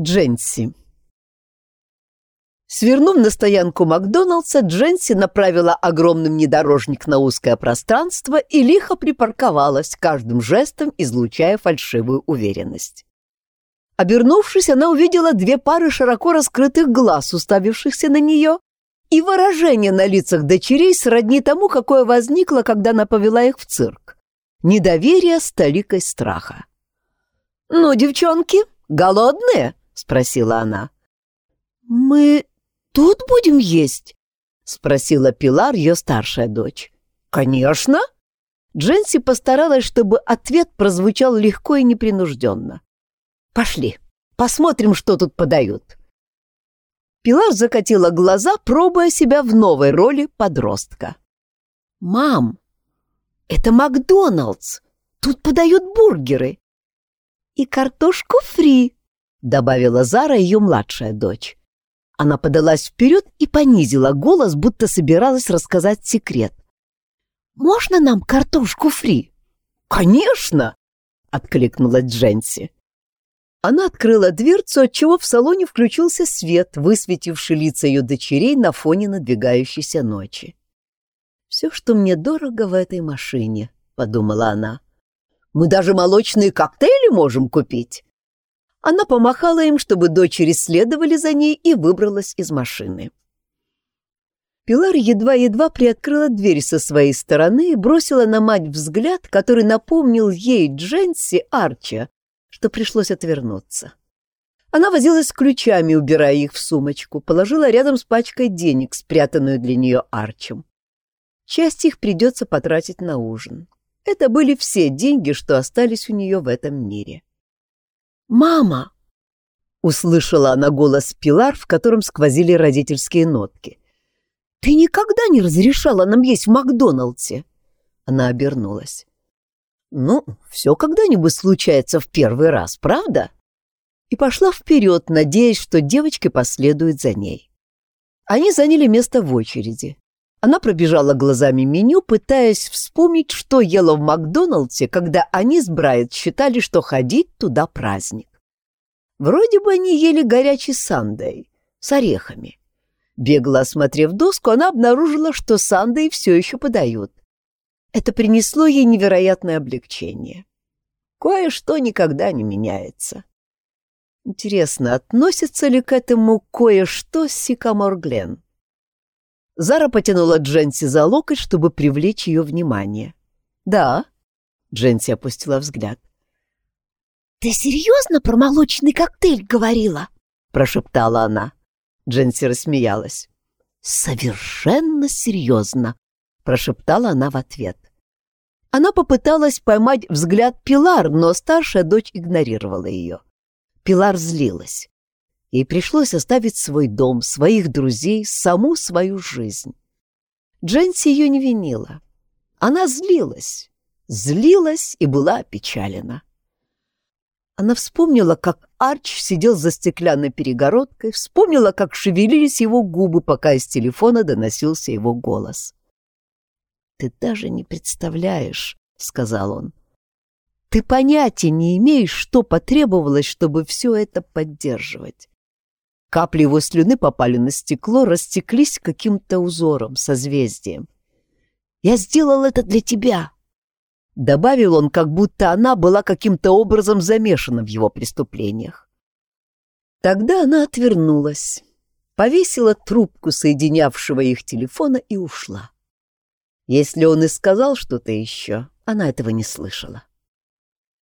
Дженси. Свернув на стоянку Макдоналдса, Дженси направила огромный внедорожник на узкое пространство и лихо припарковалась, каждым жестом излучая фальшивую уверенность. Обернувшись, она увидела две пары широко раскрытых глаз, уставившихся на нее, и выражение на лицах дочерей сродни тому, какое возникло, когда она повела их в цирк. Недоверие с толикой страха. «Ну, девчонки, голодные?» — спросила она. «Мы тут будем есть?» — спросила Пилар, ее старшая дочь. «Конечно!» Дженси постаралась, чтобы ответ прозвучал легко и непринужденно. «Пошли, посмотрим, что тут подают». Пилар закатила глаза, пробуя себя в новой роли подростка. «Мам, это Макдоналдс! Тут подают бургеры!» «И картошку фри!» — добавила Зара, ее младшая дочь. Она подалась вперед и понизила голос, будто собиралась рассказать секрет. «Можно нам картошку фри?» «Конечно!» — откликнулась Дженси. Она открыла дверцу, отчего в салоне включился свет, высветивший лица ее дочерей на фоне надвигающейся ночи. «Все, что мне дорого в этой машине», — подумала она. «Мы даже молочные коктейли можем купить». Она помахала им, чтобы дочери следовали за ней, и выбралась из машины. Пилар едва-едва приоткрыла дверь со своей стороны и бросила на мать взгляд, который напомнил ей Дженси Арча, что пришлось отвернуться. Она возилась с ключами, убирая их в сумочку, положила рядом с пачкой денег, спрятанную для нее Арчем. Часть их придется потратить на ужин. Это были все деньги, что остались у нее в этом мире. «Мама!» — услышала она голос Пилар, в котором сквозили родительские нотки. «Ты никогда не разрешала нам есть в Макдоналдсе!» Она обернулась. «Ну, все когда-нибудь случается в первый раз, правда?» И пошла вперед, надеясь, что девочки последуют за ней. Они заняли место в очереди. Она пробежала глазами меню, пытаясь вспомнить, что ела в Макдоналдсе, когда они с Брайт считали, что ходить туда праздник. Вроде бы они ели горячий сандей с орехами. Бегло осмотрев доску, она обнаружила, что сандей все еще подают. Это принесло ей невероятное облегчение. Кое-что никогда не меняется. Интересно, относится ли к этому кое-что Сикамор Глен? Зара потянула Дженси за локоть, чтобы привлечь ее внимание. «Да», — Дженси опустила взгляд. «Ты серьезно про молочный коктейль говорила?» — прошептала она. Дженси рассмеялась. «Совершенно серьезно», — прошептала она в ответ. Она попыталась поймать взгляд Пилар, но старшая дочь игнорировала ее. Пилар злилась. Ей пришлось оставить свой дом, своих друзей, саму свою жизнь. Дженси ее не винила. Она злилась, злилась и была опечалена. Она вспомнила, как Арч сидел за стеклянной перегородкой, вспомнила, как шевелились его губы, пока из телефона доносился его голос. «Ты даже не представляешь», — сказал он. «Ты понятия не имеешь, что потребовалось, чтобы все это поддерживать. Капли его слюны попали на стекло, растеклись каким-то узором, созвездием. «Я сделал это для тебя!» Добавил он, как будто она была каким-то образом замешана в его преступлениях. Тогда она отвернулась, повесила трубку соединявшего их телефона и ушла. Если он и сказал что-то еще, она этого не слышала.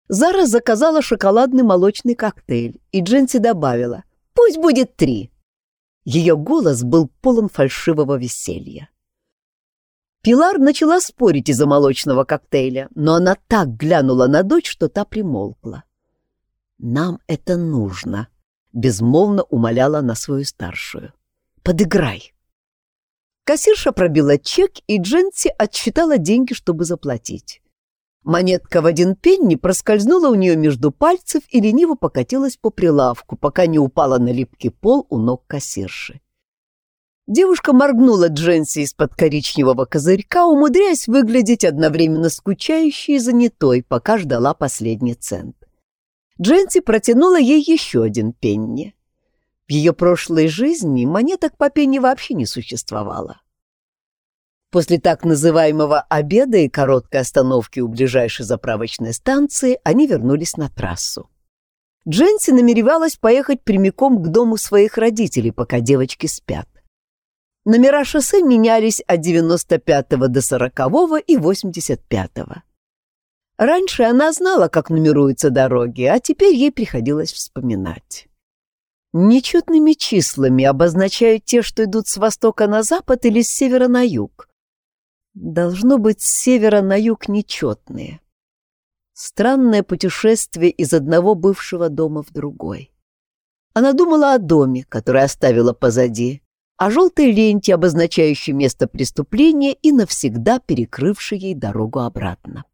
Зара заказала шоколадный молочный коктейль, и Дженси добавила Пусть будет три. Ее голос был полон фальшивого веселья. Пилар начала спорить из-за молочного коктейля, но она так глянула на дочь, что та примолкла. «Нам это нужно», — безмолвно умоляла на свою старшую. «Подыграй». Кассирша пробила чек, и Дженси отсчитала деньги, чтобы заплатить. Монетка в один пенни проскользнула у нее между пальцев и лениво покатилась по прилавку, пока не упала на липкий пол у ног кассирши. Девушка моргнула Дженси из-под коричневого козырька, умудряясь выглядеть одновременно скучающей и занятой, пока ждала последний цент. Дженси протянула ей еще один пенни. В ее прошлой жизни монеток по пенни вообще не существовало. После так называемого обеда и короткой остановки у ближайшей заправочной станции они вернулись на трассу. Дженси намеревалась поехать прямиком к дому своих родителей, пока девочки спят. Номера шоссе менялись от 95-го до 40-го и 85-го. Раньше она знала, как нумеруются дороги, а теперь ей приходилось вспоминать. Нечетными числами обозначают те, что идут с востока на запад или с севера на юг. Должно быть, с севера на юг нечетные. Странное путешествие из одного бывшего дома в другой. Она думала о доме, который оставила позади, о желтой ленте, обозначающей место преступления и навсегда перекрывшей ей дорогу обратно.